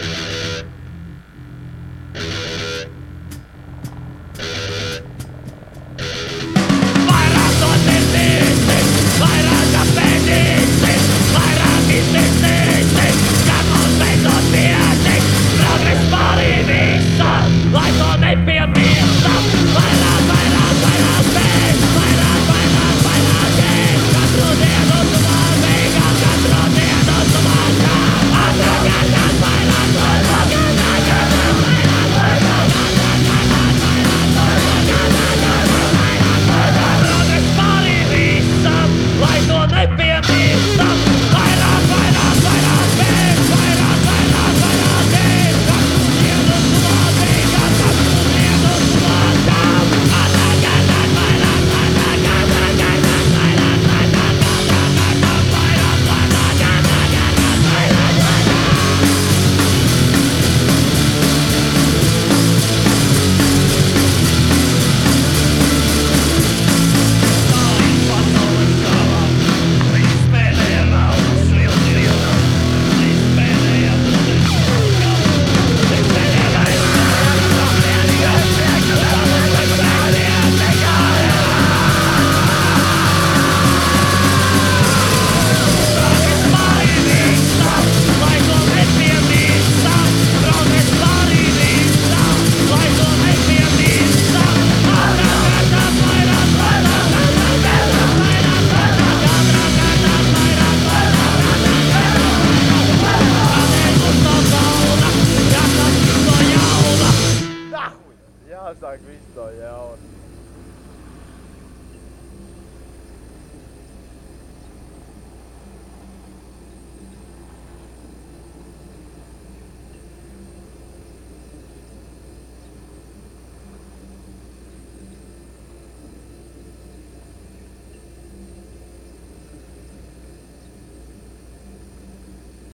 Yeah. jāsāk viss no jauna.